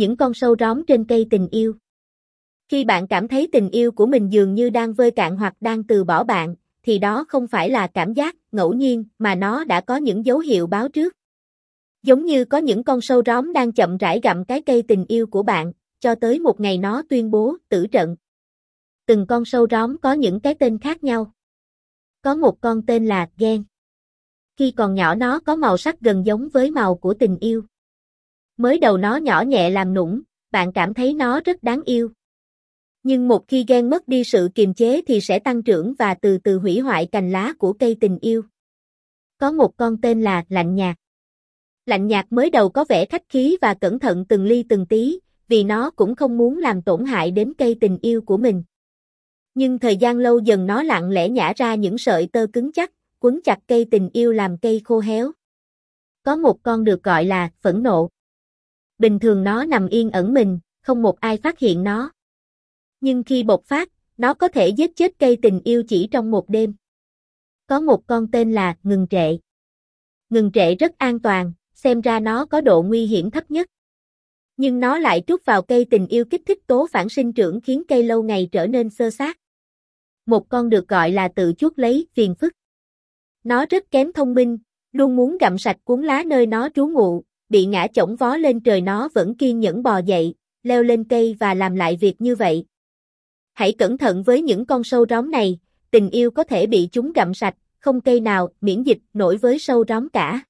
những con sâu róm trên cây tình yêu. Khi bạn cảm thấy tình yêu của mình dường như đang vơi cạn hoặc đang từ bỏ bạn, thì đó không phải là cảm giác ngẫu nhiên mà nó đã có những dấu hiệu báo trước. Giống như có những con sâu róm đang chậm rãi gặm cái cây tình yêu của bạn, cho tới một ngày nó tuyên bố tử trận. Từng con sâu róm có những cái tên khác nhau. Có một con tên là ghen. Khi còn nhỏ nó có màu sắc gần giống với màu của tình yêu. Mới đầu nó nhỏ nhẹ làm nũng, bạn cảm thấy nó rất đáng yêu. Nhưng một khi ghen mất đi sự kiềm chế thì sẽ tăng trưởng và từ từ hủy hoại cành lá của cây tình yêu. Có một con tên là lạnh nhạt. Lạnh nhạt mới đầu có vẻ khách khí và cẩn thận từng ly từng tí, vì nó cũng không muốn làm tổn hại đến cây tình yêu của mình. Nhưng thời gian lâu dần nó lặng lẽ nhả ra những sợi tơ cứng chắc, quấn chặt cây tình yêu làm cây khô héo. Có một con được gọi là phẫn nộ. Bình thường nó nằm yên ẩn mình, không một ai phát hiện nó. Nhưng khi bộc phát, nó có thể giết chết cây tình yêu chỉ trong một đêm. Có một con tên là ngừng trệ. Ngừng trệ rất an toàn, xem ra nó có độ nguy hiểm thấp nhất. Nhưng nó lại trút vào cây tình yêu kích thích tố phản sinh trưởng khiến cây lâu ngày trở nên sơ sát. Một con được gọi là tự chuốt lấy phiền phức. Nó rất kém thông minh, luôn muốn gặm sạch cuốn lá nơi nó trú ngụ, bị ngã chổng vó lên trời nó vẫn kiên nhẫn bò dậy, leo lên cây và làm lại việc như vậy. Hãy cẩn thận với những con sâu róm này, tình yêu có thể bị chúng gặm sạch, không cây nào miễn dịch nổi với sâu róm cả.